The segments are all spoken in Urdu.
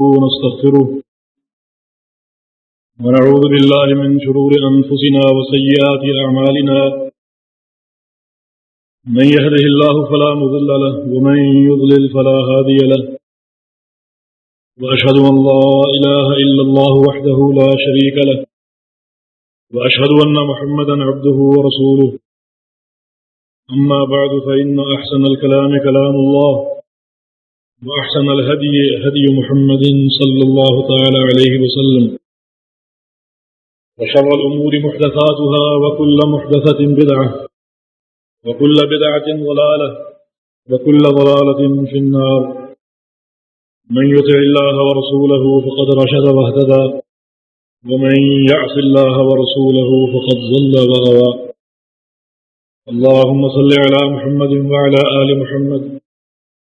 ونستغفره ونعوذ بالله من شرور أنفسنا وسيئات أعمالنا من يهده الله فلا مذل له ومن يضلل فلا هادي له وأشهد أن لا إله إلا الله وحده لا شريك له وأشهد أن محمدا عبده ورسوله أما بعد فإن أحسن الكلام كلام الله وأحسن الهدي، هدي محمد صلى الله تعالى عليه وسلم. وشر الأمور محدثاتها وكل محدثة بدعة، وكل بدعة ضلالة، وكل ضلالة في النار. من يطع الله ورسوله فقد رشد واهتدى، ومن يعص الله ورسوله فقد ضل وغوى اللهم صل على محمد وعلى آل محمد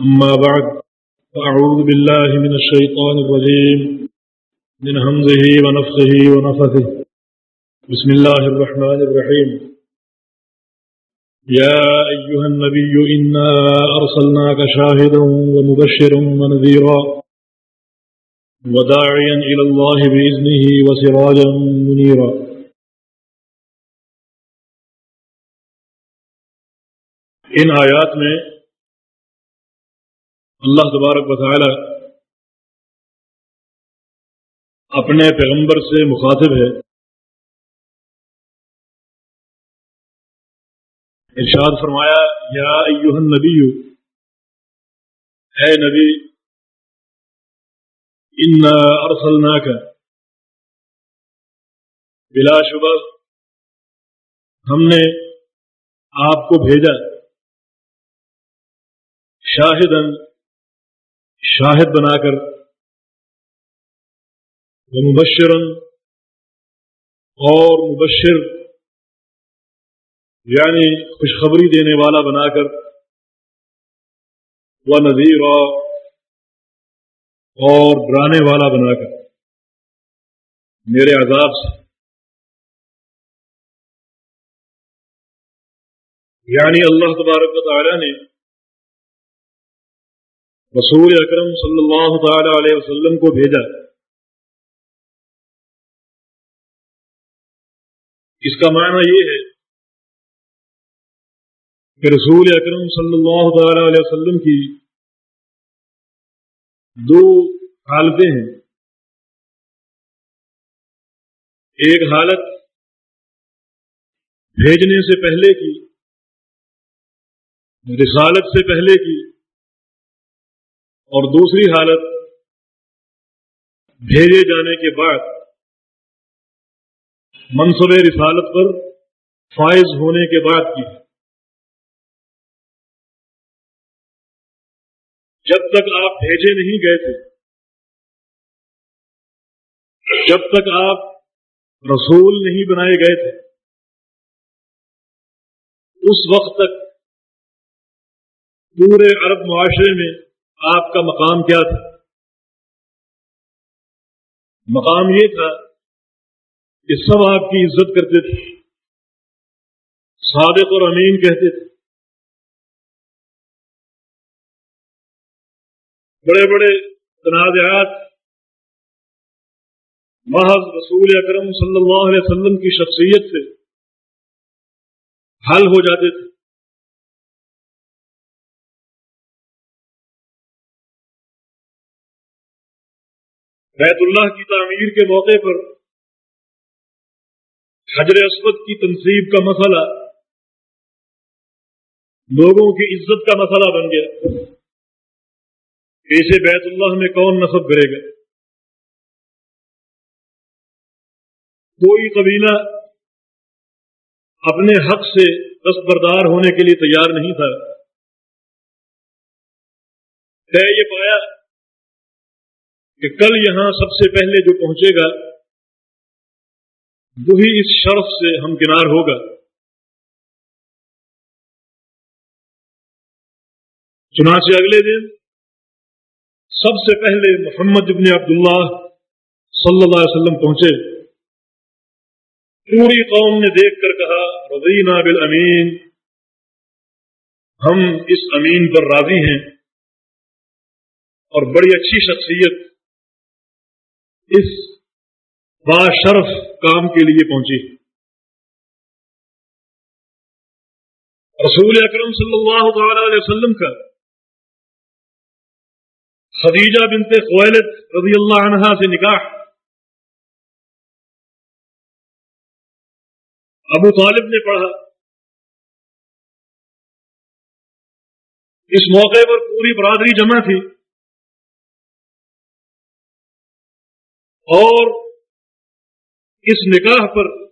أما بعد، فأعوذ بالله من الشيطان الرجيم، من همزه ونفخه ونفثه. بسم الله الرحمن الرحيم. يا أيها النبي، إنا أرسلناك شاهدا ومبشرا ونذيرا، وداعيا إلى الله بإذنه وسراجا منيرا. ان آیات میں اللہ تبارک و تعالی اپنے پیغمبر سے مخاطب ہے۔ ارشاد فرمایا، یا ایوہ النبی، اے نبی ان ارسلناک بلا شبہ۔ ہم نے آپ کو بھیجا۔ شاہدن شاہد بنا کر مبشرن اور مبشر یعنی خوشخبری دینے والا بنا کر وہ نذیر اور ڈرانے والا بنا کر۔ میرے عذاب سے۔ یعنی اللہ تبارک و تعالی نے رسول اکرم صلی اللہ تعالی علیہ وسلم کو بھیجا۔ اس کا معنی یہ ہے کہ رسول اکرم صلی اللہ تعالی علیہ وسلم کی دو حالتیں ہیں۔ ایک حالت بھیجنے سے پہلے کی، رسالت سے پہلے کی اور دوسری حالت، بھیجے جانے کے بعد منصب رسالت پر فائز ہونے کے بعد کی۔ جب تک آپ بھیجے نہیں گئے تھے، جب تک آپ رسول نہیں بنائے گئے تھے، اس وقت تک پورے عرب معاشرے میں آپ کا مقام کیا تھا؟ مقام یہ تھا کہ سب آپ کی عزت کرتے تھے۔ صادق اور امین کہتے تھے۔ بڑے بڑے تنازعات محض رسول اکرم صلی اللہ علیہ وسلم کی شخصیت سے حل ہو جاتے تھے۔ بیت اللہ کی تعمیر کے موقع پر حجر اسود کی تنصیب کا مسئلہ، لوگوں کی عزت کا مسئلہ بن گیا۔ اسے بیت اللہ میں کون نصب کرے گا؟ کوئی قبیلہ اپنے حق سے دستبردار ہونے کے لیے تیار نہیں تھا۔ طے یہ پایا کہ کل یہاں سب سے پہلے جو پہنچے گا، وہی اس شرف سے ہمکنار ہوگا۔ چنانچہ اگلے دن سب سے پہلے محمد ابن عبداللہ صلی اللہ علیہ وسلم پہنچے۔ پوری قوم نے دیکھ کر کہا، رضینا بالامین، ہم اس امین پر راضی ہیں۔ اور بڑی اچھی شخصیت اس باشرف کام کے لیے پہنچی۔ رسول اکرم صلی اللہ تعالی علیہ وسلم کا خدیجہ بنت خویلت رضی اللہ عنہا سے نکاح۔ ابو طالب نے پڑھا۔ اس موقع پر پوری برادری جمع تھی۔ اور اس نکاح پر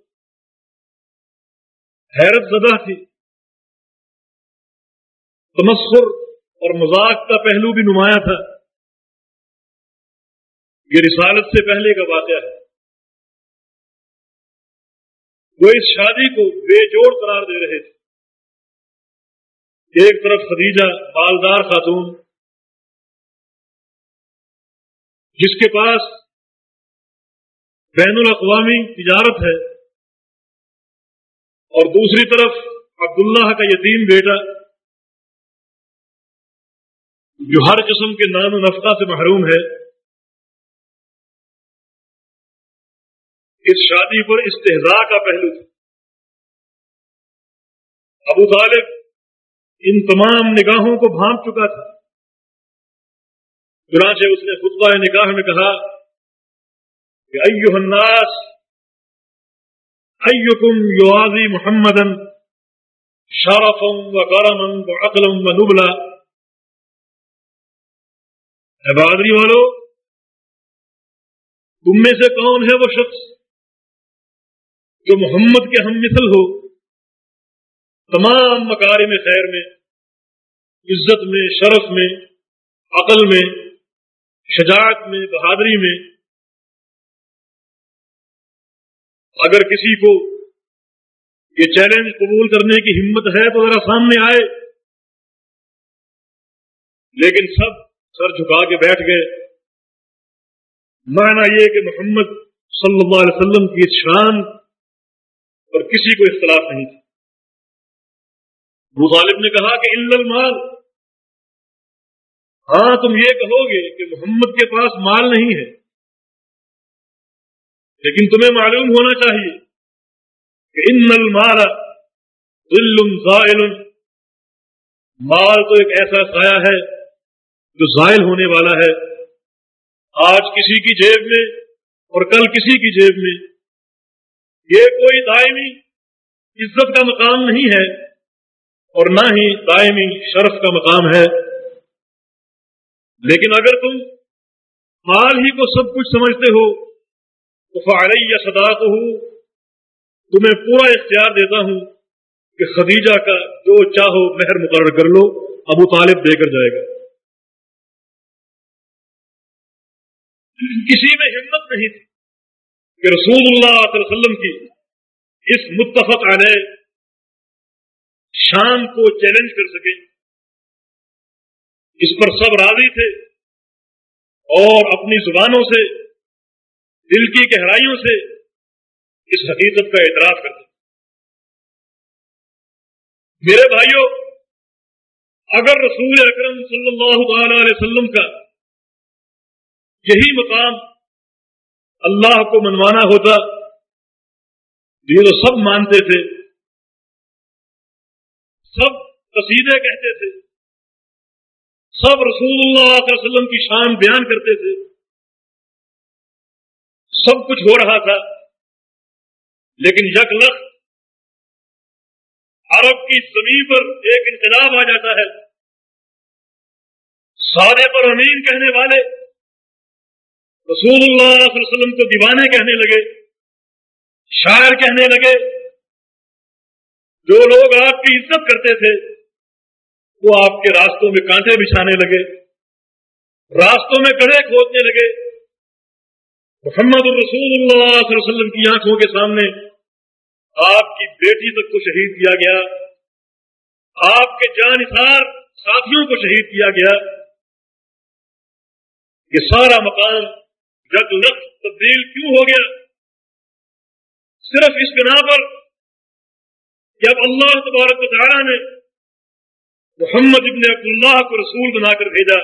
حیرت زدہ تھی۔ تمسخر اور مذاق کا پہلو بھی نمایاں تھا۔ یہ رسالت سے پہلے کا واقعہ ہے۔ وہ اس شادی کو بے جوڑ قرار دے رہے تھے۔ ایک طرف خدیجہ بالدار خاتون، جس کے پاس بین الاقوامی تجارت ہے۔ اور دوسری طرف عبداللہ کا یتیم بیٹا، جو ہر قسم کے نان و نفقہ سے محروم ہے، اس شادی پر استحضاء کا پہلو تھا۔ ابو طالب ان تمام نگاہوں کو بھانپ چکا تھا۔ چنانچہ اس نے خطبہ نگاہ میں کہا کہ ایوہ الناس ایکم یوازی محمدن شرفم و کرمن و عقلم و نبلا. عبادری والو، تم میں سے کون ہے وہ شخص جو محمد کے ہم مثل ہو؟ تمام مکار میں خیر میں، عزت میں، شرف میں، عقل میں، شجاعت میں، بہادری میں اگر کسی کو یہ چیلنج قبول کرنے کی ہمت ہے تو ذرا سامنے آئے۔ لیکن سب سر جھکا کے بیٹھ گئے۔ معنی یہ کہ محمد صلی اللہ علیہ وسلم کی شان اور کسی کو اختلاف نہیں تھا طالب نے کہا کہ المال۔ ہاں تم یہ کہو گے کہ محمد کے پاس مال نہیں ہے۔ لیکن تمہیں معلوم ہونا چاہیے کہ ان المال زائل. مال تو ایک ایسا سایہ ہے جو زائل ہونے والا ہے. آج کسی کی جیب میں اور کل کسی کی جیب میں یہ کوئی دائمی عزت کا مقام نہیں ہے اور نہ ہی دائمی شرف کا مقام ہے. لیکن اگر تم مال ہی کو سب کچھ سمجھتے ہو تو فعلی یا صداق ہو تمہیں پورا اختیار دیتا ہوں کہ خدیجہ کا جو چاہو مہر مقرر کر لو، ابو طالب دے کر جائے گا۔ کسی میں ہمت نہیں تھی کہ رسول اللہ علیہ وسلم کی اس متفق علیہ شام کو چیلنج کر سکے۔ اس پر سب راضی تھے اور اپنی زبانوں سے دل کی گہرائیوں سے اس حقیقت کا اعتراف کرتے میرے بھائیوں اگر رسول اکرم صلی اللہ تعالی علیہ وسلم کا یہی مقام اللہ کو منوانا ہوتا، یہ تو سب مانتے تھے، سب قصیدے کہتے تھے، سب رسول اللہ علیہ وسلم کی شان بیان کرتے تھے سب کچھ ہو رہا تھا۔ لیکن یک لخ عرب کی زمین پر ایک انقلاب آ جاتا ہے۔ سارے پر امین کہنے والے رسول اللہ صلی اللہ علیہ وسلم کو دیوانے کہنے لگے، شاعر کہنے لگے۔ جو لوگ آپ کی عزت کرتے تھے، وہ آپ کے راستوں میں کانٹے بچھانے لگے، راستوں میں کڑے کھودنے لگے۔ محمد الرسول اللہ صلی اللہ علیہ وسلم کی آنکھوں کے سامنے آپ کی بیٹی تک کو شہید کیا گیا، آپ کے جانثار ساتھیوں کو شہید کیا گیا۔ یہ سارا مقام جگ لخت تبدیل کیوں ہو گیا؟ صرف اس بنا پر جب اللہ تبارک تعالیٰ نے محمد ابن عبداللہ کو رسول بنا کر بھیجا،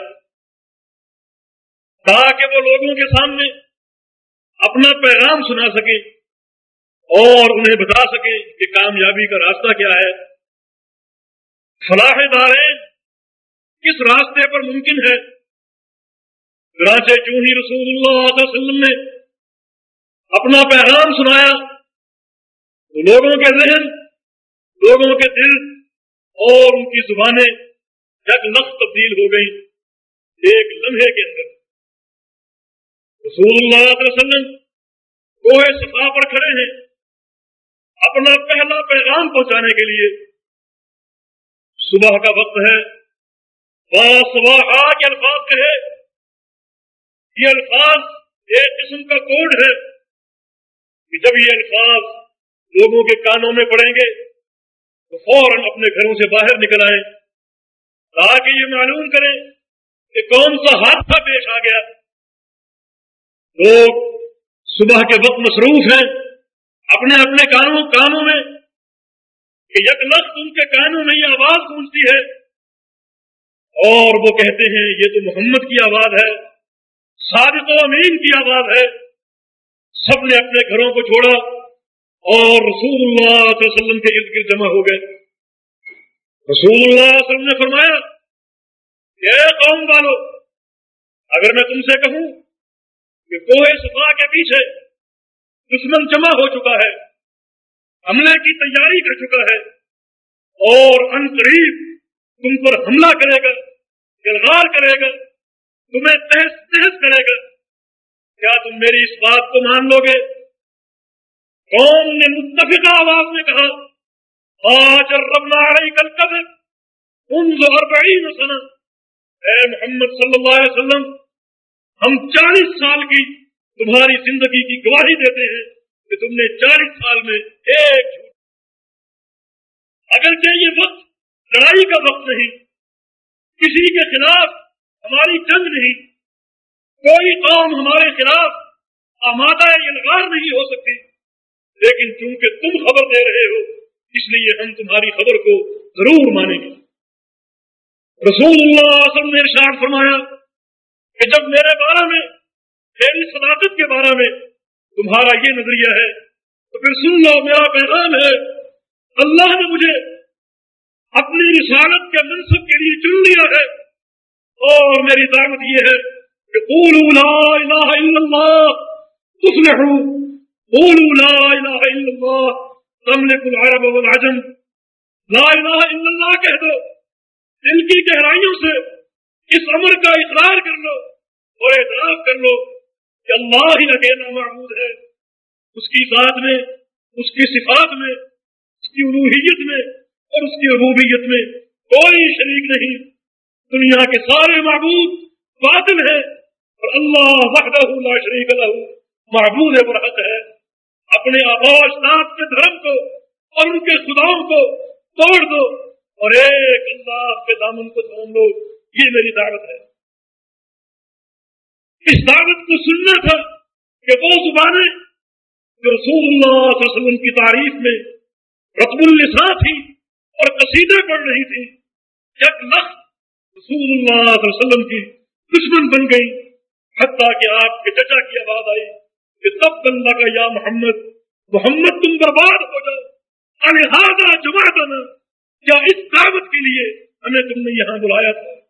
تاکہ وہ لوگوں کے سامنے اپنا پیغام سنا سکے اور انہیں بتا سکے کہ کامیابی کا راستہ کیا ہے۔ فلاح دارین کس راستے پر ممکن ہے؟ چوں ہی رسول اللہ علیہ وسلم نے اپنا پیغام سنایا۔ تو لوگوں کے ذہن، لوگوں کے دل اور ان کی زبانیں یک لفظ تبدیل ہو گئی ایک لمحے کے اندر۔ رسول اللہ علیہ وسلم کوہ صفا پر کھڑے ہیں اپنا پہلا پیغام پہنچانے کے لیے۔ صبح کا وقت ہے۔ صبح کے الفاظ کہے۔ یہ الفاظ ایک قسم کا کوڈ ہے کہ جب یہ الفاظ لوگوں کے کانوں میں پڑیں گے تو فوراً اپنے گھروں سے باہر نکل آئیں۔ تاکہ یہ معلوم کریں کہ کون سا حادثہ پیش آ گیا۔ لوگ صبح کے وقت مصروف ہیں، اپنے اپنے کانوں کانوں میں، کہ یک لفظ ان کے کانوں میں یہ آواز گونجتی ہے۔ اور وہ کہتے ہیں، یہ تو محمد کی آواز ہے، صادق و امین کی آواز ہے۔ سب نے اپنے گھروں کو چھوڑا اور رسول اللہ صلی اللہ علیہ وسلم کے ارد گرد جمع ہو گئے۔ رسول اللہ صلی اللہ علیہ وسلم نے فرمایا کہ اے قوم والو، اگر میں تم سے کہوں کہ کوہ صفا کے پیچھے دشمن جمع ہو چکا ہے، حملے کی تیاری کر چکا ہے اور ان قریب تم پر حملہ کرے گا گلغار کرے گا، تمہیں تحس تحس کرے گا۔ کیا تم میری اس بات کو مان لو گے؟ قوم نے متفقہ آواز میں کہا، آج ربنا کل قبر ان اربعین سنہ۔ اے محمد صلی اللہ علیہ وسلم ہم چالیس سال کی تمہاری زندگی کی گواہی دیتے ہیں کہ تم نے چالیس سال میں ایک اگر کہ یہ وقت لڑائی کا وقت نہیں، کسی کے خلاف ہماری جنگ نہیں، کوئی قوم ہمارے خلاف آمادہ الغار نہیں ہو سکتی۔ لیکن چونکہ تم خبر دے رہے ہو، اس لیے ہم تمہاری خبر کو ضرور مانیں گے۔ رسول اللہ وسلم نے ارشاد فرمایا کہ جب میرے بارے میں، میری صداقت کے بارے میں تمہارا یہ نظریہ ہے، تو پھر سن لو، میرا پیغام ہے، اللہ نے مجھے اپنی رسالت کے منصب کے لیے چن لیا ہے۔ اور میری دعوت یہ ہے کہ قولوا لا الہ الا اللہ، تفلحوا۔ قولوا لا الہ الا اللہ تملک العرب والعجم۔ لا الہ الا اللہ کہہ دو۔ دل کی گہرائیوں سے اس امر کا اقرار کر لو اور اعتراف کر لو کہ اللہ ہی اکیلا معبود ہے۔ اس کی ذات میں، اس کی صفات میں، اس کی الوحیت میں اور اس کی عبوبیت میں کوئی شریک نہیں۔ دنیا کے سارے معبود باطل ہے اور اللہ وحدہ لا شریک له، معبود برحق ہے۔ اپنے آباش نات کے دھرم کو اور ان کے خداؤں کو توڑ دو اور ایک اللہ کے دامن کو تھام لو۔ یہ میری دعوت ہے۔ اس دعوت کو سننا تھا کہ وہ زبانیں جو رسول اللہ صلی اللہ علیہ وسلم کی تعریف میں رتب النساء تھی اور قصیدے پڑھ رہی تھی یک لخت رسول اللہ صلی اللہ علیہ وسلم کی دشمن بن گئی۔ حتیٰ کہ آپ کے چچا کی آواز آئی کہ تب بندہ کا یا محمد محمد تم برباد ہو جاؤ۔ الحاظہ جمع کرنا کیا اس دعوت کے لیے ہمیں تم نے یہاں بلایا تھا۔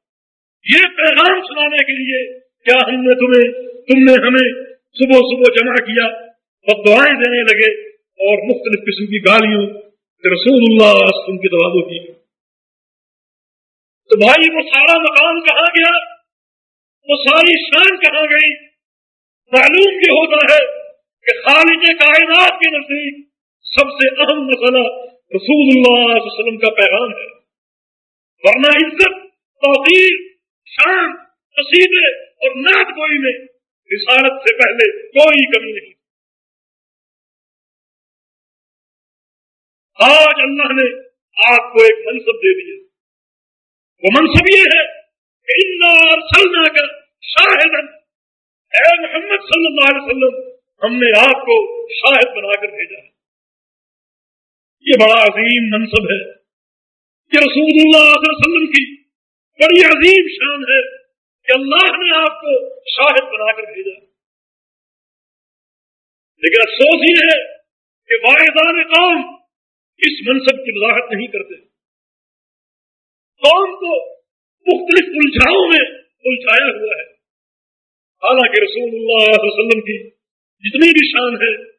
یہ پیغام سنانے کے لیے کیا ہم نے تمہیں تم نے ہمیں صبح صبح جمع کیا اور دعائیں دینے لگے اور مختلف قسم کی گالیوں رسول اللہ تم کی دعا کی۔ تو بھائی وہ سارا مقام کہاں گیا؟ وہ ساری شان کہاں گئی؟ معلوم یہ ہوتا ہے کہ خالد کائنات کے نزدیک سب سے اہم مسئلہ رسول اللہ علیہ وسلم کا پیغام ہے۔ ورنہ عزت توقیر شان، قصیدے اور نعت گوئی میں رسالت سے پہلے کوئی کمی نہیں۔ آج اللہ نے آپ کو ایک منصب دے دیا۔ وہ منصب یہ ہے کہ سلنا کا شاہد اے محمد صلی اللہ علیہ وسلم، ہم نے آپ کو شاہد بنا کر بھیجا ہے۔ یہ بڑا عظیم منصب ہے کہ رسول اللہ علیہ وسلم کی بڑی عظیم شان ہے کہ اللہ نے آپ کو شاہد بنا کر بھیجا۔ لیکن افسوس یہ ہے کہ واحدان قوم اس منصب کی وضاحت نہیں کرتے۔ قوم کو مختلف الجھاؤں میں الجھایا ہوا ہے۔ حالانکہ رسول اللہ علیہ وسلم کی جتنی بھی شان ہے،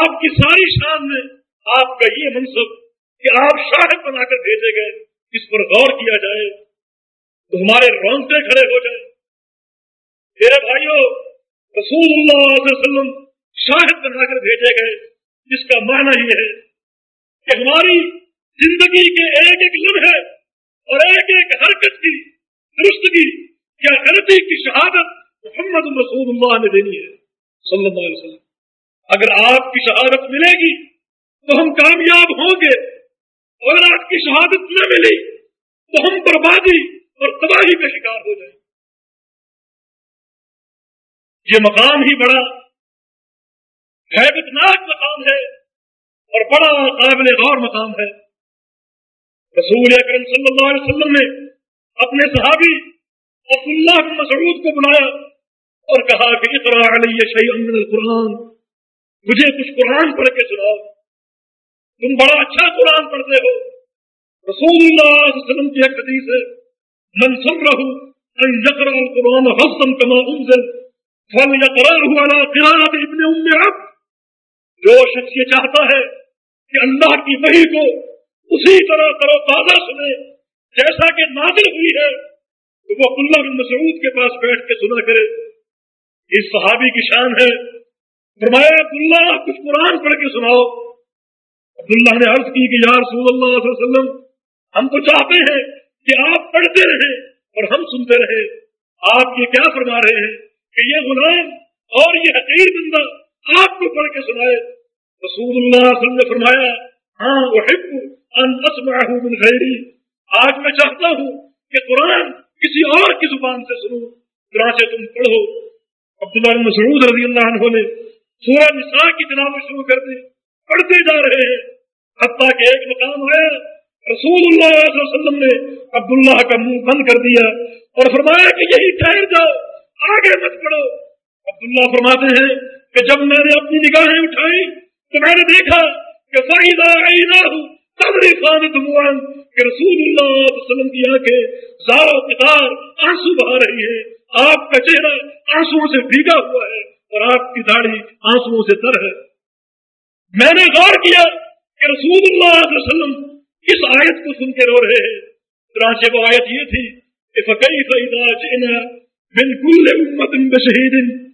آپ کی ساری شان میں آپ کا یہ منصب کہ آپ شاہد بنا کر بھیجے گئے، اس پر غور کیا جائے۔ تو ہمارے رونگٹے کھڑے ہو جائیں۔ میرے بھائیوں رسول اللہ علیہ وسلم شاہد بنا کر بھیجے گئے، جس کا معنی یہ ہے کہ ہماری زندگی کے ایک ایک لمحے اور ایک ایک حرکت کی درستگی یا غلطی کی شہادت محمد رسول اللہ نے دینی ہے، صلی اللہ علیہ وسلم۔ اگر آپ کی شہادت ملے گی تو ہم کامیاب ہوں گے، اگر آپ کی شہادت نہ ملی تو ہم بربادی اور تباہی کا شکار ہو جائیں یہ مقام ہی بڑا حیبتناک مقام ہے اور بڑا قابل غور مقام ہے۔ رسول اکرم صلی اللہ علیہ وسلم نے اپنے صحابی عبد اللہ بن مسعود کو بلایا اور کہا کہ اقرا علیہ شیء من القرآن۔ مجھے کچھ قرآن پڑھ کے سناؤ۔ تم بڑا اچھا قرآن پڑھتے ہو۔ رسول اللہ صلی اللہ علیہ وسلم کی ایک حدیث ہے۔ من سره ان يقرأ القرآن حفظا كما انزل فليقرأه على قراءة ابن ام عبد. جو شخص یہ چاہتا ہے کہ اللہ کی وحی کو اسی طرح کرو تازہ سنے، جیسا کہ نازل ہوئی ہے، تو وہ عبداللہ بن مسعود کے پاس بیٹھ کے سنا کرے۔ اس صحابی کی شان ہے۔ فرمایا، عبداللہ، کچھ قرآن پڑھ کے سناؤ۔ عبداللہ نے عرض کی کہ یا رسول اللہ صلی اللہ علیہ وسلم، ہم تو چاہتے ہیں کہ آپ پڑھتے رہیں اور ہم سنتے رہے۔ آپ یہ کیا فرما رہے ہیں کہ یہ غلام اور یہ حقیر بندہ آپ کو پڑھ کے سنائے۔ رسول اللہ علیہ وسلم نے فرمایا ہاں وہ من خیری آج میں چاہتا ہوں کہ قرآن کسی اور کی زبان سے سنوں۔ سے تم پڑھو۔ عبداللہ مسعود رضی اللہ عنہ نے سورہ نساء کی جناب شروع کر دی۔ پڑھتے جا رہے ہیں۔ حتیٰ کہ ایک مقام آیا رسول اللہ صلی اللہ علیہ وسلم نے عبداللہ کا منہ بند کر دیا اور فرمایا کہ یہی ٹھہر جاؤ، آگے مت پڑھو عبداللہ فرماتے ہیں کہ جب میں نے اپنی نگاہیں اٹھائی تو میں نے دیکھا کہ فائدہ آئی نہ ہوں کہ رسول اللہ علیہ وسلم کی آنکھیں زارو کتار آنسو بہا رہی ہے آپ کا چہرہ آنسو سے بھیگا ہوا ہے اور آپ کی داڑھی آنسو سے تر ہے۔ میں نے غور کیا کہ رسول اللہ علیہ وسلم اس آیت کو سن کے رو رہے ہیں۔ چنانچہ وہ آیت یہ تھی کہ فقی فیدا جینا بالکل امت بشہید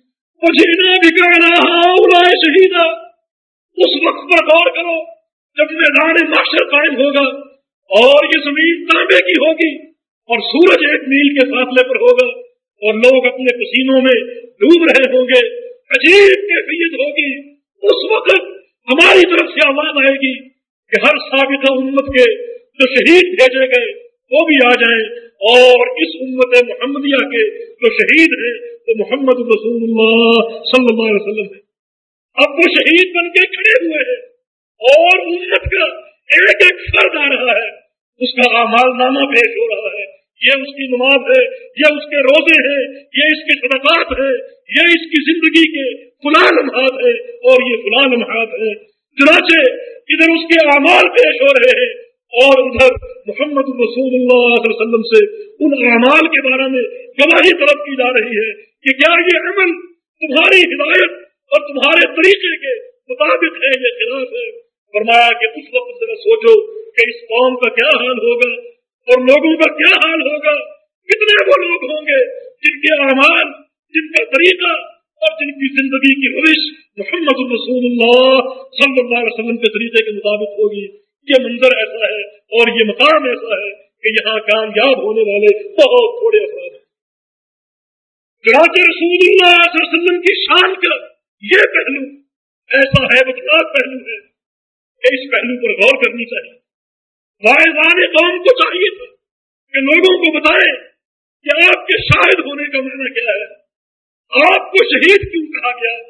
شہیدا اس وقت پر غور کرو جب میدان معاشر قائم ہوگا اور یہ زمین تانبے کی ہوگی اور سورج ایک میل کے فاصلے پر ہوگا اور لوگ اپنے پسینوں میں ڈوب رہے ہوں گے۔ عجیب کیفیت ہوگی۔ اس وقت ہماری طرف سے آواز آئے گی۔ کہ ہر سابقہ امت کے جو شہید بھیجے گئے وہ بھی آ جائیں اور اس امت محمدیہ کے جو شہید ہیں وہ محمد رسول اللہ صلی اللہ علیہ وسلم ہے اب وہ شہید بن کے کھڑے ہوئے ہیں اور امت کا ایک ایک فرد آ رہا ہے۔ اس کا اعمال نامہ پیش ہو رہا ہے۔ یہ اس کی نماز ہے، یہ اس کے روزے ہیں، یہ اس کے صدقات ہے یہ اس کی زندگی کے فلاں لمحات ہے اور یہ فلاں لمحات ہے چنانچہ ادھر اس کے اعمال پیش ہو رہے ہیں اور ادھر محمد رسول اللہ علیہ وسلم سے ان اعمال کے بارے میں گواہی طلب کی جا رہی ہے کہ کیا یہ عمل تمہاری ہدایت اور تمہارے طریقے کے مطابق ہے یہ خلاف ہے؟ فرمایا کہ اس وقت ذرا سوچو کہ اس قوم کا کیا حال ہوگا اور لوگوں کا کیا حال ہوگا؟ کتنے وہ لوگ ہوں گے جن کے اعمال، جن کا طریقہ اور جن کی زندگی کی روش محمد الرسول اللہ صلی اللہ علیہ وسلم کے طریقے کے مطابق ہوگی۔ یہ منظر ایسا ہے اور یہ مقام ایسا ہے کہ یہاں کامیاب ہونے والے بہت تھوڑے افراد ہیں۔ چنانچہ رسول اللہ علیہ وسلم کی شان کا یہ پہلو ایسا ہے بدناک پہلو ہے کہ اس پہلو پر غور کرنی چاہیے۔ واحد قوم کو چاہیے تھا کہ لوگوں کو بتائیں کہ آپ کے شاہد ہونے کا معنی کیا ہے۔ آپ کو شہید کیوں کہا گیا؟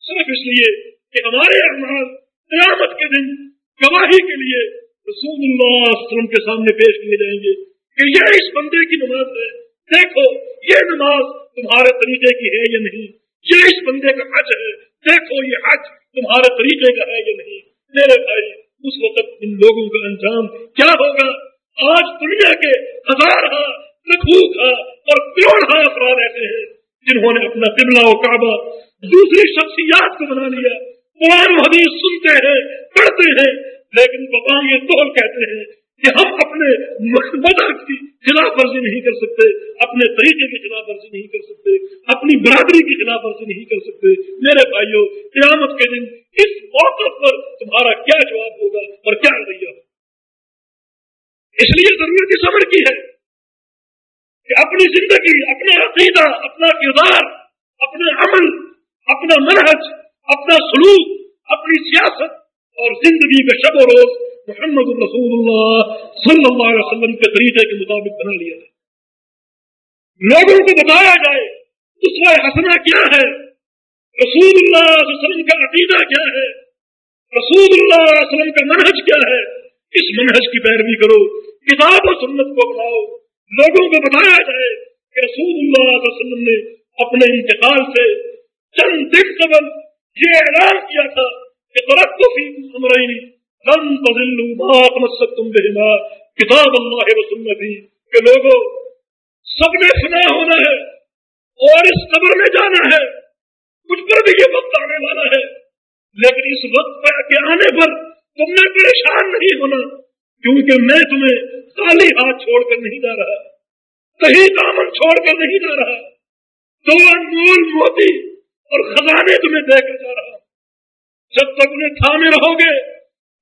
صرف اس لیے کہ ہمارے اعمال قیامت کے دن گواہی کے لیے رسول اللہ علیہ وسلم کے سامنے پیش کیے جائیں گے کہ یہ اس بندے کی نماز ہے۔ دیکھو، یہ نماز تمہارے طریقے کی ہے یا نہیں؟ یہ اس بندے کا حج ہے۔ دیکھو، یہ حج تمہارے طریقے کا ہے یا نہیں؟ میرے بھائی، اس وقت ان لوگوں کا انجام کیا ہوگا؟ آج دنیا کے ہزار ہاں لکھو اور کروڑ ہاں افراد ایسے ہیں۔ جنہوں نے اپنا قبلہ و کعبہ دوسری شخصیات کو بنا لیا۔ قرآن حدیث سنتے ہیں، پڑھتے ہیں، لیکن بتاؤں یہ تو کہتے ہیں کہ ہم اپنے مذہب کی خلاف ورزی نہیں کر سکتے، اپنے طریقے کی خلاف ورزی نہیں کر سکتے، اپنی برادری کی خلاف ورزی نہیں کر سکتے۔ میرے بھائیوں، قیامت کے دن اس موقع پر تمہارا کیا جواب ہوگا اور کیا رویہ ہوگا؟ اس لیے ضرورت اس کی ہے۔ کہ اپنی زندگی، اپنا عقیدہ، اپنا کردار، اپنا عمل، اپنا منحج اپنا سلوک، اپنی سیاست اور زندگی کا شب و روز محمد الرسول اللہ صلی اللہ علیہ وسلم کے طریقے کے مطابق بنا لیا جائے۔ لوگوں کو بتایا جائے اس میں ہنسنا کیا ہے؟ رسول اللہ علیہ وسلم کا عقیدہ کیا ہے؟ رسول اللہ علیہ وسلم کا منحج کیا ہے؟ اس منحج کی پیروی کرو، کتاب و سنت کو بناؤ لوگوں کو بتایا جائے کہ رسول اللہ علیہ وسلم نے اپنے انتقال سے چند دن قبل یہ اعلان کیا تھا کہ ترقی امرینی لن تضلوا ما تمسكتم بهما کتاب اللہ و سنتی، کہ لوگوں، سب نے سنا ہونا ہے اور اس قبر میں جانا ہے کچھ پر بھی یہ وقت آنے والا ہے۔ لیکن اس وقت کے آنے پر تم نے پریشان نہیں ہونا۔ کیونکہ میں تمہیں خالی ہاتھ چھوڑ کر نہیں جا رہا، کہیں دامن چھوڑ کر نہیں جا رہا۔ تو انمول موتی اور خزانے تمہیں دے کر جا رہا۔ جب تک انہیں تھامے رہو گے،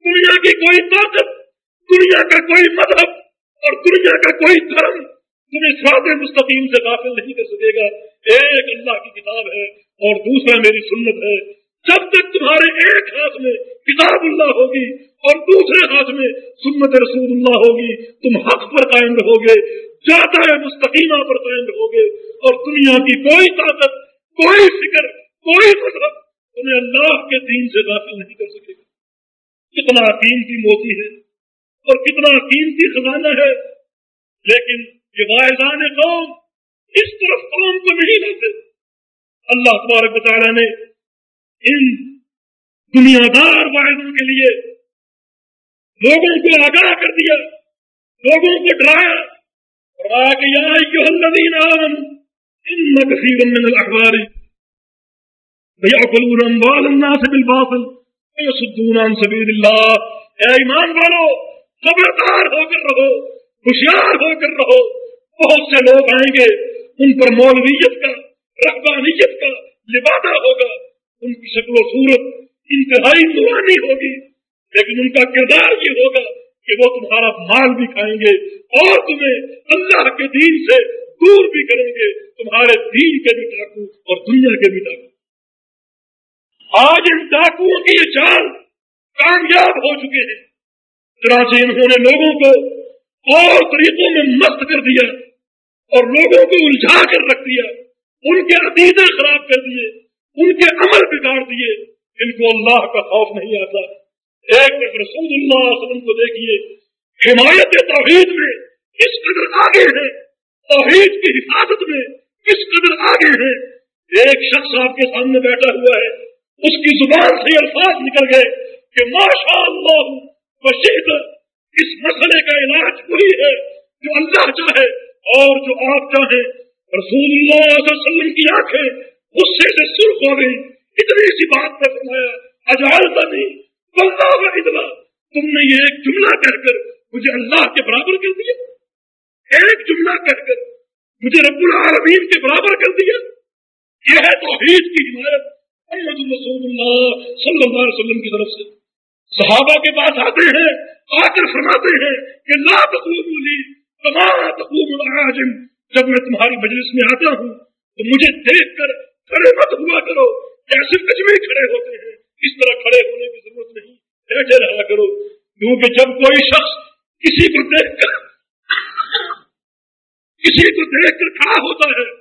دنیا کی کوئی طاقت، دنیا کا کوئی مذہب اور دنیا کا کوئی دھرم تمہیں سواد مستقیم سے داخل نہیں کر سکے گا۔ ایک اللہ کی کتاب ہے اور دوسرا میری سنت ہے۔ جب تک تمہارے ایک ہاتھ میں کتاب اللہ ہوگی اور دوسرے ہاتھ میں سنت رسول اللہ ہوگی، تم حق پر قائم رہو گے جاتا ہے مستقیمہ پر قائم رہو گے اور دنیا کی کوئی طاقت، کوئی فکر، کوئی مذہب تمہیں اللہ کے دین سے داخل نہیں کر سکے گا۔ کتنا قیمتی موتی ہے اور کتنا قیمتی خزانہ ہے۔ لیکن یہ واحدان قوم اس طرف قوم کو نہیں لاتے۔ اللہ تبارک تعالیٰ نے ان دنیا دار واحدوں کے لیے لوگوں کو آگاہ کر دیا، لوگوں کو ڈرایا اور کہ یہاں الذین آمنوا ان کثیر من اللہ۔ اے ایمان والو، خبردار ہو کر رہو، ہوشیار ہو کر رہو۔ بہت سے لوگ آئیں گے، ان پر مولویت کا رحبانیت کا لبادہ ہوگا۔ ان کی شکل و صورت انتہائی نورانی ہوگی، لیکن ان کا کردار یہ ہوگا کہ وہ تمہارا مال بھی کھائیں گے اور تمہیں اللہ کے دین سے دور بھی کریں گے، تمہارے دین کے بھی ڈاکو اور دنیا کے بھی ڈاکو آج ان ڈاکوؤں کی یہ چال کامیاب ہو چکے ہیں۔ چنانچہ انہوں نے لوگوں کو اور طریقوں میں مست کر دیا اور لوگوں کو الجھا کر رکھ دیا، ان کے عقیدے خراب کر دیے۔ ان کے عمل بگاڑ دیے، ان کو اللہ کا خوف نہیں آتا۔ ایک رسول اللہ علیہ وسلم کو دیکھیے، حمایت توحید میں کس قدر آگے ہیں؟ توحید کی حفاظت میں کس قدر آگے ہیں؟ ایک شخص آپ کے سامنے بیٹھا ہوا ہے، اس کی زبان سے الفاظ نکل گئے کہ ماشاء اللہ بشید اس مسئلے کا علاج وہی ہے جو اللہ چاہے اور جو آپ چاہے رسول اللہ علیہ وسلم کی آنکھیں غصے سے سرخ ہو گئی اتنی سی بات پہ فرمایا اجالتا نہیں بلتا ہوگا اتنا تم نے یہ ایک جملہ کہہ کر مجھے اللہ کے برابر کر دیا۔ ایک جملہ کہہ کر مجھے رب العالمین کے برابر کر دیا۔ یہ ہے توحید کی حمایت۔ محمد رسول اللہ صلی اللہ علیہ وسلم کی طرف سے۔ صحابہ کے پاس آتے ہیں، آ کر فرماتے ہیں کہ لا تقوم لی تمام تقوم العاجم۔ جب میں تمہاری مجلس میں آتا ہوں تو مجھے دیکھ کر کھڑے مت ہوا کرو، جیسے کچھ کھڑے ہوتے ہیں۔ اس طرح کھڑے ہونے کی ضرورت نہیں۔ بیٹھے رہا کرو، کیونکہ جب کوئی شخص کسی کو دیکھ کر کسی کو دیکھ کر کھڑا ہوتا ہے،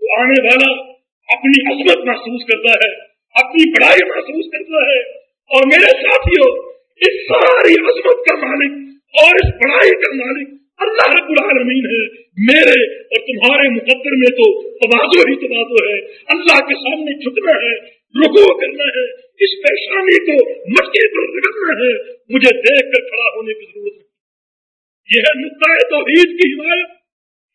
تو آنے والا اپنی عظمت محسوس کرتا ہے، اپنی بڑائی محسوس کرتا ہے۔ اور میرے ساتھیوں، اس ساری عظمت کا مالک اور اس بڑائی کا مالک اللہ رب العالمین ہے، میرے اور تمہارے مقدر میں تو تبادو ہی تبادو ہے۔ اللہ کے سامنے جھکنا ہے رکو کرنا ہے، اس پریشانی کو مٹی پر رگڑنا ہے۔ مجھے دیکھ کر کھڑا ہونے کی ضرورت ہے یہ ہے نقطۂ توحید کی حمایت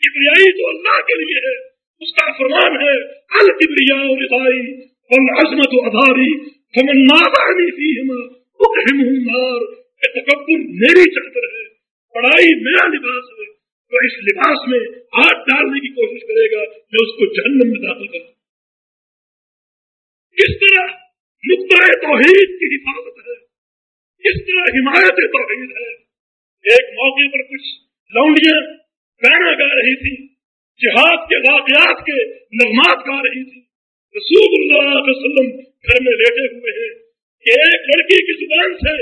کبریائی تو اللہ کے لیے ہے۔ اس کا فرمان ہے الکبریا ردائی عظمت و اداری فمن نادانی فیہما اکرمہم نار۔ تکبر، میری چادر ہے۔ پڑھائی میرا لباس ہے تو اس لباس میں ہاتھ ڈالنے کی کوشش کرے گا، میں اس کو جہنم میں داخل کروں کس طرح نقطۂ توحید کی حفاظت ہے کس طرح حمایت توحید ہے۔ ایک موقع پر کچھ لونڈیاں گانا گا رہی تھی جہاد کے واقعات کے نغمات گا رہی تھی رسول اللہ علیہ وسلم گھر میں لیٹے ہوئے ہیں کہ ایک لڑکی کی زبان سے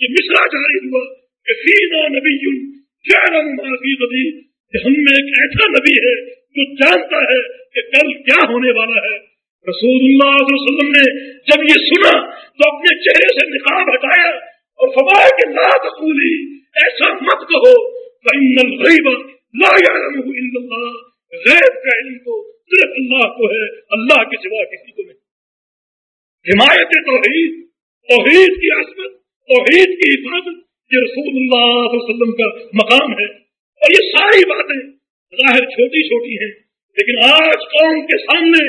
یہ مشرا جاری ہوا۔ کہ فینا نبی نبی کہ ہم میں ایک ایسا نبی ہے جو جانتا ہے کہ کل کیا ہونے والا ہے۔ رسول اللہ علیہ وسلم نے جب یہ سنا تو اپنے چہرے سے نقاب ہٹایا اور فرمایا کہ لا تقولی، ایسا مت کہو لا يعلمه الا اللہ غیب کا علم تو صرف اللہ کو ہے، اللہ کے سوا کسی کو نہیں۔ حمایت توحید توحید کی عصمت توحید کی حفاظت یہ رسول اللہ علیہ وسلم کا مقام ہے اور یہ ساری باتیں ظاہر چھوٹی چھوٹی ہیں، لیکن آج قوم کے سامنے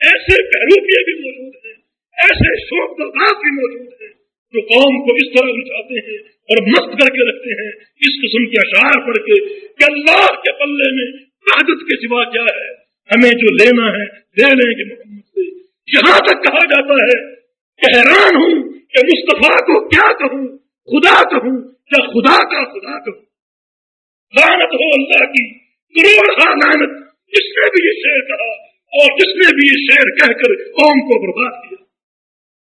ایسے پہروپیے بھی موجود ہیں، ایسے شوق دردات بھی موجود ہیں جو قوم کو اس طرح اچھاتے ہیں اور مست کر کے رکھتے ہیں اس قسم کے اشعار پڑھ کے کہ اللہ کے پلے میں عادت کے سوا کیا ہے، ہمیں جو لینا ہے لے لیں گے محمد سے۔ یہاں تک کہا جاتا ہے کہ حیران ہوں کہ مصطفیٰ کو کیا کہوں۔ خدا کہوں یا خدا کا، خدا کہوں لانت ہو اللہ کی کروڑ ہاں لانت جس نے بھی یہ شعر کہا اور جس نے بھی یہ شعر کہہ کر قوم کو برباد کیا۔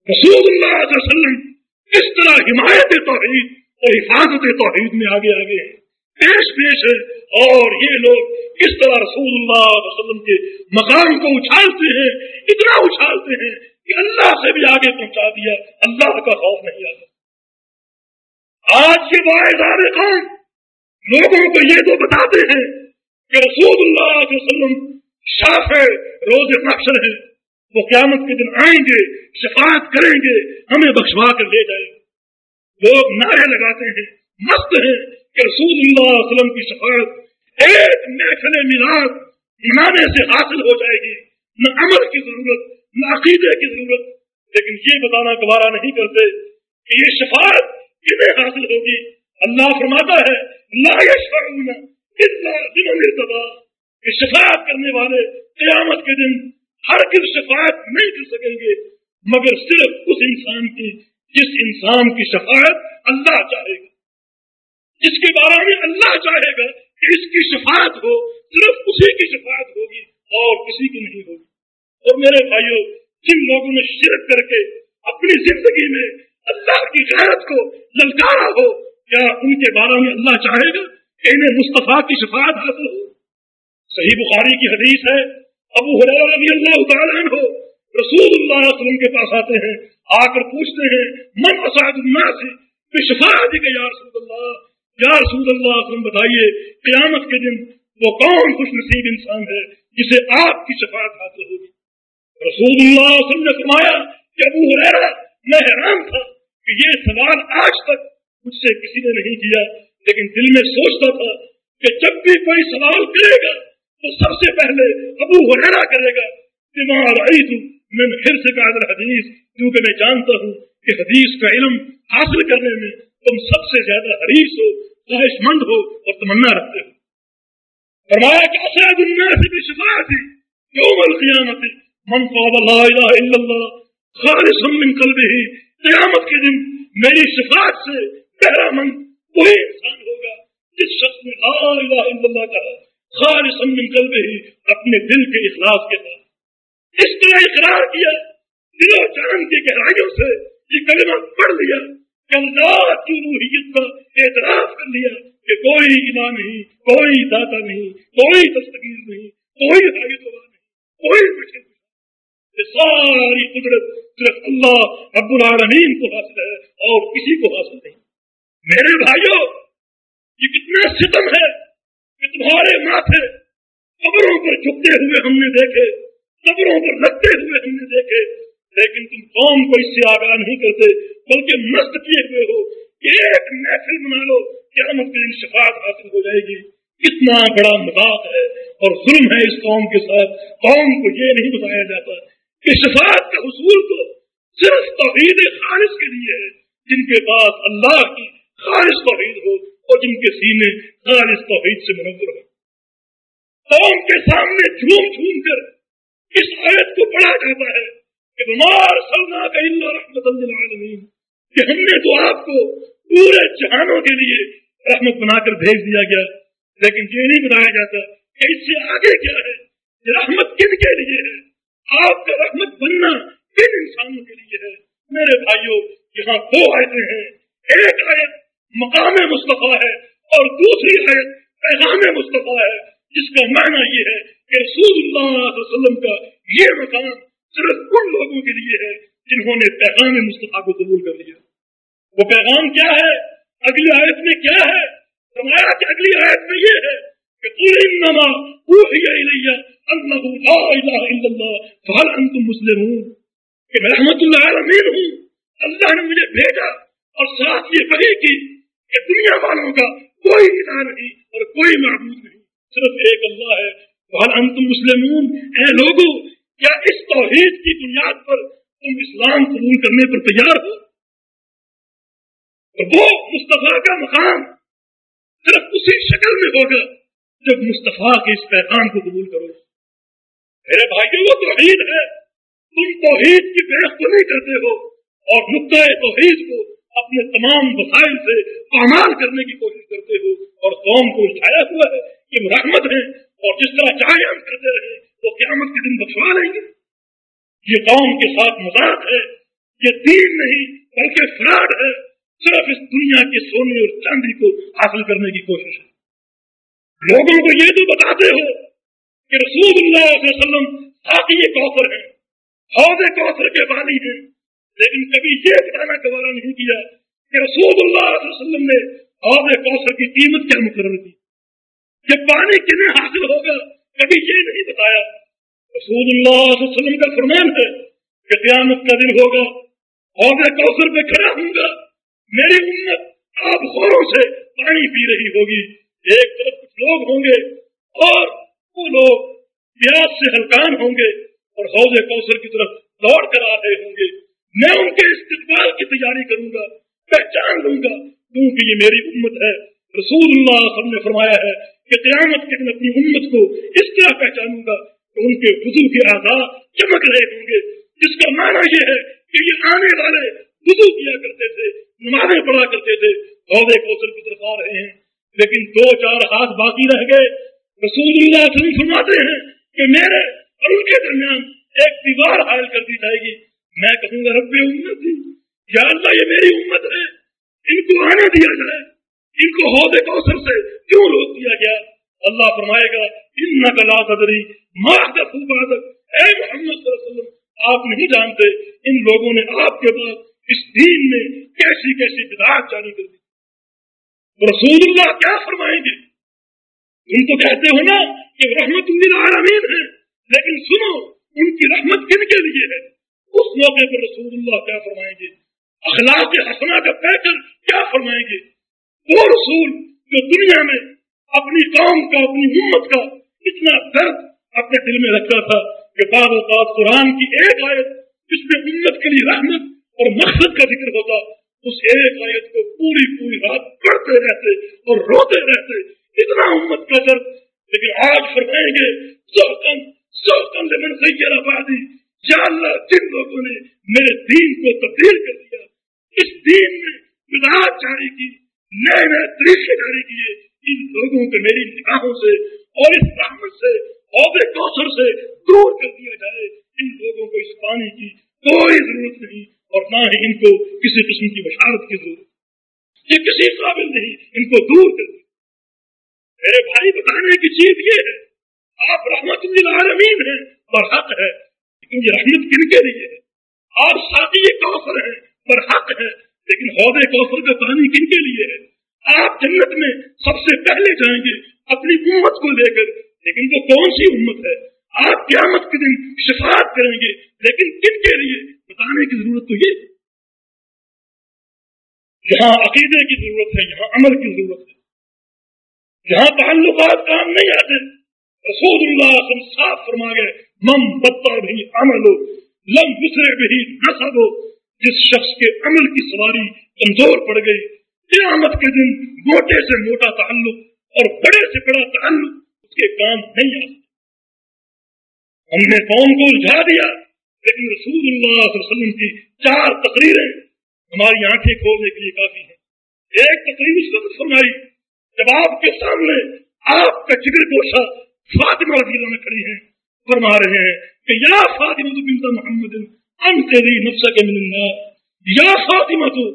رسول اللہ علیہ وسلم کس طرح حمایت توحید اور حفاظت توحید میں آگے آگے ہیں۔ پیش پیش ہے اور یہ لوگ کس طرح رسول اللہ علیہ وسلم کے مقام کو اچھالتے ہیں، اتنا اچھالتے ہیں کہ اللہ سے بھی آگے پہنچا دیا، اللہ کا خوف نہیں آتا۔ آج کے باعث قوم، لوگوں کو یہ تو بتاتے ہیں کہ رسول اللہ علیہ وسلم شاف ہے روز نقشر ہے وہ قیامت کے دن آئیں گے، شفاعت کریں گے، ہمیں بخشوا کر لے جائیں۔ لوگ نعرے لگاتے ہیں، مست ہیں کہ رسول اللہ علیہ وسلم کی شفاعت ایک محفل میلاد منانے سے حاصل ہو جائے گی۔ نہ عمل کی ضرورت، نہ عقیدے کی ضرورت۔ لیکن یہ بتانا گوارا نہیں کرتے کہ یہ شفاعت کتنے حاصل ہوگی اللہ فرماتا ہے، لا الا لمن ارتضى کہ شفاعت کرنے والے قیامت کے دن ہر کس شفاعت نہیں کر سکیں گے، مگر صرف اس انسان کی، جس انسان کی شفاعت اللہ چاہے گا۔ جس کے بارے میں اللہ چاہے گا کہ اس کی شفاعت ہو، صرف اسی کی شفاعت ہوگی اور کسی کی نہیں ہوگی۔ اور میرے بھائیوں جن لوگوں نے شرک کر کے اپنی زندگی میں اللہ کی غیرت کو للکارا ہو۔ کیا ان کے بارے میں اللہ چاہے گا کہ انہیں مصطفیٰ کی شفاعت حاصل ہو؟ صحیح بخاری کی حدیث ہے، ابو رضی اللہ تعالیٰ ہو رسول اللہ علیہ وسلم کے پاس آتے ہیں، آ کر پوچھتے ہیں، من اسعد الناس بشفاعت کے یا رسول اللہ؟ یا رسول اللہ وسلم بتائیے، قیامت کے دن وہ کون خوش نصیب انسان ہے جسے آپ کی شفاعت حاصل ہوگی؟ رسول اللہ وسلم نے فرمایا کہ ابو حریرہ میں حیران تھا۔ کہ یہ سوال آج تک مجھ سے کسی نے نہیں کیا، لیکن دل میں سوچتا تھا کہ جب بھی کوئی سوال کرے گا تو سب سے پہلے ابو ہریرا کرے گا دماغ آئی تم میں پھر سے قادر حدیث، کیونکہ میں جانتا ہوں کہ حدیث کا علم حاصل کرنے میں تم سب سے زیادہ حریص ہو خواہش مند ہو اور تمنا رکھتے ہو۔ فرمایا کہ اسعد الناس بشفاعت یوم القیامت، من قال لا الہ الا اللہ خالص من قلبه، قیامت کے دن میری شفاعت سے پہلا من وہی انسان ہوگا جس شخص نے لا الہ الا اللہ کہا خالص من قلبه اپنے دل کے اخلاص کے ساتھ۔ اس طرح اقرار کیا، دل و جان کی گہرائیوں سے یہ کلمہ پڑھ لیا اللہ کی روحیت کا اعتراف کر لیا کہ کوئی الہ نہیں، کوئی داتا نہیں، کوئی دستگیر نہیں، کوئی حاجت نہیں، کوئی مشکل یہ ساری قدرت صرف اللہ رب العالمین کو حاصل ہے اور کسی کو حاصل نہیں۔ میرے بھائیوں یہ کتنا ستم ہے کہ تمہارے ماتھے قبروں پر جھکتے ہوئے ہم نے دیکھے، قبروں پر لگتے ہوئے ہم نے دیکھے۔ لیکن تم قوم کو اس سے آگاہ نہیں کرتے، بلکہ مست کیے ہوئے ہو۔ ایک محفل بنا لو، قیامت کے دن شفاعت حاصل ہو جائے گی۔ کتنا بڑا مذاق ہے اور ظلم ہے اس قوم کے ساتھ۔ قوم کو یہ نہیں بتایا جاتا کہ شفاعت کا حصول تو صرف توحید خالص کے لیے ہے، جن کے پاس اللہ کی خالص توحید ہو اور جن کے سینے خالص توحید سے منور ہو۔ قوم کے سامنے جھوم جھوم کر اس آیت کو پڑھا جاتا ہے کہ بیمار سلنا کا رحمت العالمین کہ ہم نے تو آپ کو پورے جہانوں کے لیے رحمت بنا کر بھیج دیا گیا، لیکن یہ نہیں بتایا جاتا کہ اس سے آگے کیا ہے رحمت کن کے لیے ہے؟ آپ کا رحمت بننا کن انسانوں کے لیے ہے۔ میرے بھائیوں یہاں دو آیتیں ہیں۔ ایک آیت مقام مصطفیٰ ہے اور دوسری آیت پیغام مصطفیٰ ہے۔ جس کا معنی یہ ہے کہ رسول اللہ علیہ وسلم کا یہ مقام صرف ان لوگوں کے لیے ہے جنہوں نے پیغام مصطفیٰ کو قبول کر لیا۔ وہ پیغام کیا ہے؟ اگلی آیت میں کیا ہے؟ فرمایا کہ اگلی آیت میں یہ ہے کہ مسلم ہوں کہ میں رحمت اللہ عالمین ہوں اللہ نے مجھے بھیجا اور ساتھ یہ بہی کی کہ دنیا والوں کا کوئی ندا نہیں اور کوئی معبود نہیں صرف ایک اللہ ہے فہل انتم مسلمون؟ اے لوگوں کیا اس توحید کی بنیاد پر تم اسلام قبول کرنے پر تیار ہو؟ تو وہ مصطفیٰ کا مقام صرف اسی شکل میں ہوگا جب مصطفیٰ کے اس پیغام کو قبول کرو۔ میرے بھائیوں، وہ توحید ہے۔ تم توحید کی بحث تو نہیں کرتے ہو اور نقطۂ توحید کو اپنے تمام وسائل سے پامال کرنے کی کوشش کرتے ہو اور قوم کو اٹھایا ہوا ہے کہ رحمت ہے اور جس طرح چاہے ہم کرتے رہے وہ قیامت کے دن بخشوا لیں گے۔ یہ قوم کے ساتھ مذاق ہے۔ یہ دین نہیں، بلکہ فراڈ ہے۔ صرف اس دنیا کے سونے اور چاندی کو حاصل کرنے کی کوشش ہے۔ لوگوں کو یہ تو بتاتے ہو کہ رسول اللہ علیہ وسلم ساتھی کوثر ہیں حوض کوثر کے بالی ہیں۔ لیکن کبھی یہ بتانا گوارا نہیں کیا کہ رسول اللہ علیہ وسلم نے حوض کوثر کی قیمت کیا مقرر کی۔ کہ پانی کنہیں حاصل ہوگا، کبھی یہ نہیں بتایا۔ رسول اللہ علیہ وسلم کا فرمان ہے کہ قیامت کا دن ہوگا اور میں کوثر پہ کھڑا ہوں گا۔ میری امت آپ خوروں سے پانی پی رہی ہوگی۔ ایک طرف کچھ لوگ ہوں گے اور وہ لوگ پیاس سے ہلکان ہوں گے اور حوض کوثر کی طرف دوڑ کر آ رہے ہوں گے۔ میں ان کے استقبال کی تیاری کروں گا، پہچان لوں گا۔ کیونکہ یہ میری امت ہے۔ رسول اللہ صلی نے فرمایا ہے کہ قیامت کے دن اپنی امت کو اس طرح پہچانوں گا کہ ان کے وضو کے آزاد چمک رہے ہوں گے۔ جس کا معنی یہ ہے کہ یہ آنے والے وضو کیا کرتے تھے، نمازیں پڑھا کرتے تھے۔ عہدے کوثر کی طرف آ رہے ہیں۔ لیکن دو چار ہاتھ باقی رہ گئے۔ رسول اللہ صلی اللہ علیہ وسلم فرماتے ہیں کہ میرے اور ان کے درمیان ایک دیوار حائل کر دی جائے گی۔ میں کہوں گا، رب امت یا اللہ، یہ میری امت ہے۔ ان کو آنے دیا جائے۔ ان کو عہدے کوثر سے کیوں روک دیا گیا؟ اللہ فرمائے گا ان نقلا صدری محمد صلی اللہ علیہ وسلم، آپ نہیں جانتے ان لوگوں نے آپ کے بعد اس دین میں کیسی کیسی بداعت جاری کر دی۔ رسول اللہ کیا فرمائیں گے؟ تم تو کہتے ہو نا کہ رحمت العالمین ہے، لیکن سنو، ان کی رحمت کن کے لیے ہے؟ اس موقع پر رسول اللہ کیا فرمائیں گے؟ اخلاق حسنا کا پیکر کیا فرمائیں گے؟ وہ رسول جو دنیا میں اپنی قوم کا، اپنی امت کا اتنا درد اپنے دل میں رکھتا تھا کہ بعض اوقات قرآن کی ایک آیت جس میں امت کے لیے رحمت اور مقصد کا ذکر ہوتا اس ایک آیت کو پوری پوری رات پڑھتے رہتے اور روتے رہتے، اتنا امت کا درد۔ لیکن آج فرمائیں گے سوکن سوکن لمن سید آبادی یا اللہ، جن لوگوں نے میرے دین کو تبدیل کر دیا، اس دین میں بداعت جاری کی، نئے نئے طریقے جاری کیے، ان لوگوں کے میری نگاہوں سے اور اس رحمت سے، اور کوثر سے دور کر دیا جائے۔ ان لوگوں کو اس پانی کی کوئی ضرورت نہیں۔ اور نہ ہی ان کو کسی قسم کی بشارت کی ضرورت۔ یہ کسی قابل نہیں، ان کو دور کر میرے بھائی، بتانے کی چیز یہ ہے، آپ رحمت العالمین ہیں اور حق ہے لیکن یہ رحمت کن کے لیے ہے؟ آپ ساتھی کوثر ہیں پر حق ہے لیکن عہدے کوثر کا پانی کن کے لیے ہے؟ آپ جنت میں سب سے پہلے جائیں گے، اپنی امت کو لے کر۔ لیکن وہ کون سی امت ہے؟ آپ قیامت کے دن شفاعت کریں گے، لیکن کن کے لیے؟ بتانے کی ضرورت تو یہ جہاں عقیدے کی ضرورت ہے، یہاں عمل کی ضرورت ہے۔ جہاں تعلقات کام نہیں آتے۔ رسول اللہ تم صاف فرما گئے مم بتا بھی عمل ہو لم دوسرے بھی نصب. ہو جس شخص کے عمل کی سواری کمزور پڑ گئی، قیامت کے دن موٹے سے موٹا تعلق اور بڑے سے بڑا تعلق اس کے کام نہیں آ ہم نے قوم کو الجھا دیا۔ لیکن رسول اللہ صلی اللہ علیہ وسلم کی چار تقریریں ہماری آنکھیں کھولنے کے لیے کافی ہیں۔ ایک تقریر اس وقت فرمائی جب آپ کے سامنے آپ کا جگر گوشہ فاطمہ رضی اللہ میں کھڑی ہیں، فرما رہے ہیں کہ یا فاطمہ بنت محمد ام تیری نفس کے من النار، یا فاطمہ تو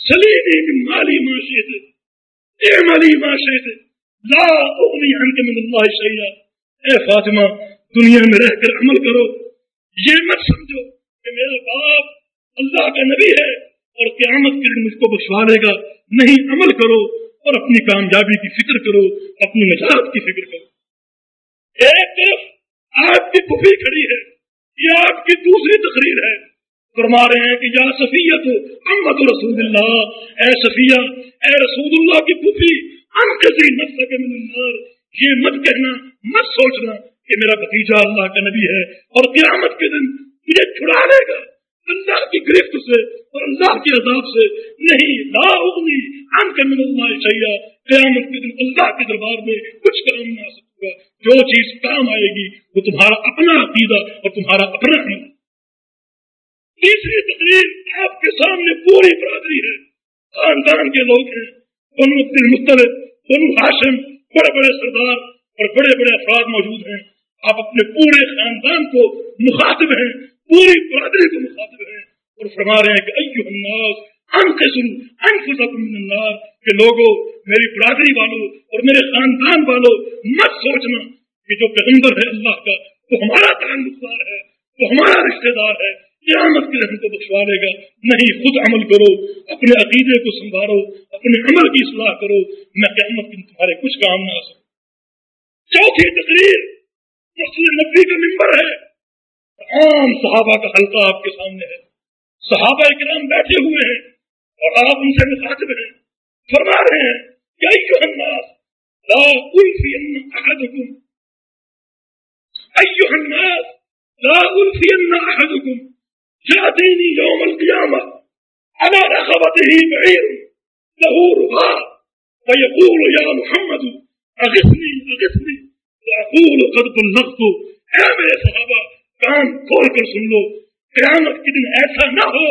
سلیمی من مالی معاشیت اے مالی معاشیت لا اغنی عنک من اللہ شیئا۔ اے فاطمہ، دنیا میں رہ کر عمل کرو۔ یہ مت سمجھو کہ میرا باپ اللہ کا نبی ہے اور قیامت کے مجھ کو بخشوا لے گا۔ نہیں عمل کرو اور اپنی کامیابی کی فکر کرو، اپنی نجات کی فکر کرو۔ ایک طرف آپ کی پھوپھی کھڑی ہے، یہ آپ کی دوسری تقریر ہے۔ فرما رہے ہیں کہ یا صفیہ تو امت رسول اللہ، اے صفیہ، اے رسول اللہ کی پھوپھی ان کسی مت سکے یہ مت کہنا، مت سوچنا۔ کہ میرا بھتیجا اللہ کا نبی ہے اور قیامت کے دن مجھے چھڑا لے گا۔ اللہ کی گرفت سے اور اللہ کے عذاب سے نہیں، لا اگنی ان کے من اللہ چاہیے قیامت کے دن اللہ کے دربار میں کچھ کام نہ آ سکوں گا۔ جو چیز کام آئے گی، وہ تمہارا اپنا عقیدہ اور تمہارا اپنا ہے تیسری تقریر آپ کے سامنے پوری برادری ہے۔ خاندان کے لوگ ہیں۔ بنو عبد المطلب بنو ہاشم، بڑے بڑے سردار اور بڑے بڑے افراد موجود ہیں۔ آپ اپنے پورے خاندان کو مخاطب ہیں، پوری برادری کو مخاطب ہیں اور فرما رہے ہیں کہ ایو الناس ان کے سن انفسکم من النار، کہ لوگوں میری برادری والوں اور میرے خاندان والوں مت سوچنا کہ جو پیغمبر ہے اللہ کا، وہ ہمارا تعلق دار ہے، وہ ہمارا رشتہ دار ہے، قیامت کے ہم کو بخشوا لے گا۔ نہیں، خود عمل کرو، اپنے عقیدے کو سنبھالو اپنے عمل کی اصلاح کرو۔ میں قیامت کے تمہارے کچھ کام نہ آ سکوں چوتھی تقریر مسلم نبی کا ممبر ہے۔ عام صحابہ کا حلقہ آپ کے سامنے ہے۔ صحابہ کرام بیٹھے ہوئے ہیں اور آپ ان سے مخاطب ہیں۔ فرما رہے ہیں کیا ایو الناس، لا الفین احدکم۔ ایو الناس، لا الفین احدکم۔ جاتینی یوم القیامہ على رخبته بعير له رغاء فيقول يا محمد أغثني أغثني اے میرے صحابہ کان کھول کر سن لو قیامت کے دن ایسا نہ ہو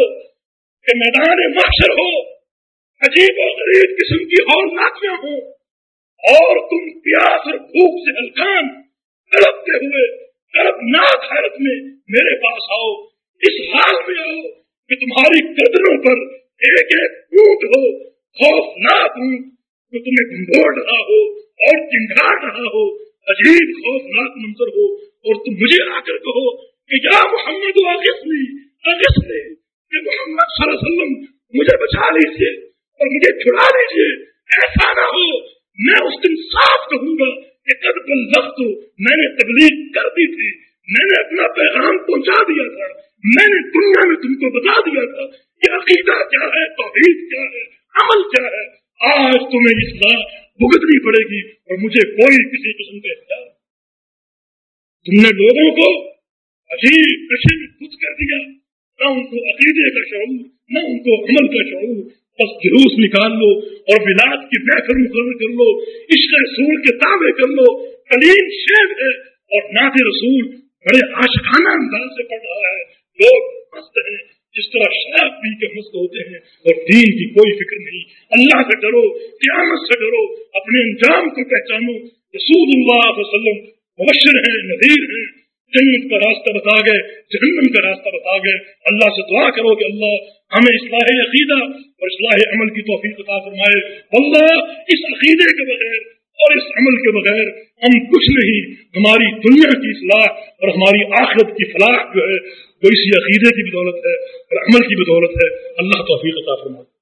کہ میدان معاشر ہو عجیب و غریب قسم کی اور ناچیاں ہوں. اور تم پیاس اور بھوک سے ہلکان تڑپتے ہوئے ناک حالت میں میرے پاس آؤ. اس حال میں آؤ کہ تمہاری قدروں پر ایک ایک اونٹ ہو. خوف ناک اونٹ جو تمہیں گنگوڑ رہا ہو اور چنگاڑ رہا ہو عجیب خوفناک منظر ہو اور تم مجھے آ کر کہو کہ یا محمد واقفنی اگسنی کہ محمد صلی اللہ علیہ وسلم، مجھے بچا لیجیے اور مجھے چھڑا لیجیے ایسا نہ ہو، میں اس دن صاف کہوں گا کہ کد بل لفظ میں نے تبلیغ کر دی تھی۔ میں نے اپنا پیغام پہنچا دیا تھا۔ میں نے دنیا میں تم کو بتا دیا تھا کہ عقیدہ کیا ہے، توحید کیا ہے، عمل کیا ہے۔ آج تمہیں اس بات بھگتنی پڑے گی اور مجھے کوئی کسی قسم کا اختیار تم نے لوگوں کو عجیب نشے میں خود کر دیا۔ نہ ان کو عقیدے کا شعور، نہ ان کو عمل کا شعور۔ بس جلوس نکال لو اور ولاد کی محفل مقرر کر لو۔ عشق رسول کے دعوے کر لو۔ کلیم شیب ہے اور نعت رسول بڑے عاشقانہ انداز سے پڑھ رہا ہے۔ لوگ مست ہیں۔ جس طرح شراب پی کے مست ہوتے ہیں اور دین کی کوئی فکر نہیں۔ اللہ سے ڈرو، قیامت سے ڈرو، اپنے انجام کو پہچانو۔ رسول اللہ علیہ وسلم مبشر ہیں، نذیر ہیں۔ جنت کا راستہ بتا گئے، جہنم کا راستہ بتا گئے۔ اللہ سے دعا کرو کہ اللہ ہمیں اصلاح عقیدہ اور اصلاح عمل کی توفیق عطا فرمائے۔ اللہ اس عقیدے کے بغیر اور اس عمل کے بغیر ہم کچھ نہیں، ہماری دنیا کی اصلاح اور ہماری آخرت کی فلاح جو ہے، وہ اسی عقیدے کی بدولت ہے اور عمل کی بدولت ہے۔ اللہ توفیق عطا فرمائے۔